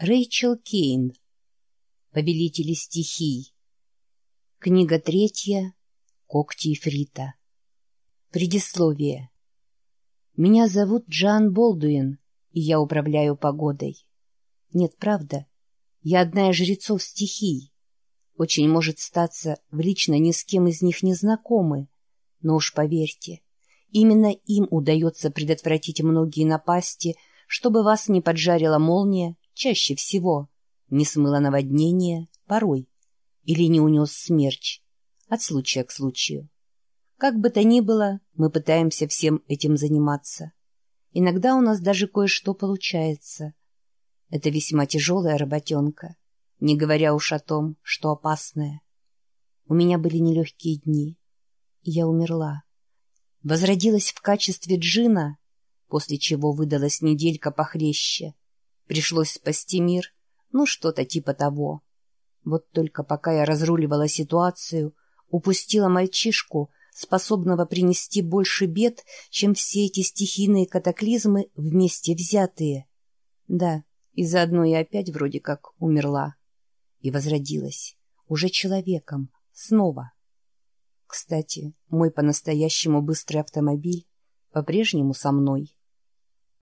Рэйчел Кейн. Повелители стихий. Книга третья. Когти Ифрита. Предисловие. Меня зовут Джан Болдуин, и я управляю погодой. Нет, правда. Я одна из жрецов стихий. Очень может статься, в лично ни с кем из них не знакомы. Но уж поверьте, именно им удается предотвратить многие напасти, чтобы вас не поджарила молния чаще всего, не смыло наводнение, порой, или не унес смерч, от случая к случаю. Как бы то ни было, мы пытаемся всем этим заниматься. Иногда у нас даже кое-что получается. Это весьма тяжелая работенка, не говоря уж о том, что опасная. У меня были нелегкие дни, и я умерла. Возродилась в качестве джина, после чего выдалась неделька похлеще — Пришлось спасти мир, ну что-то типа того. Вот только пока я разруливала ситуацию, упустила мальчишку, способного принести больше бед, чем все эти стихийные катаклизмы вместе взятые. Да, и заодно я опять вроде как умерла. И возродилась, уже человеком, снова. Кстати, мой по-настоящему быстрый автомобиль по-прежнему со мной.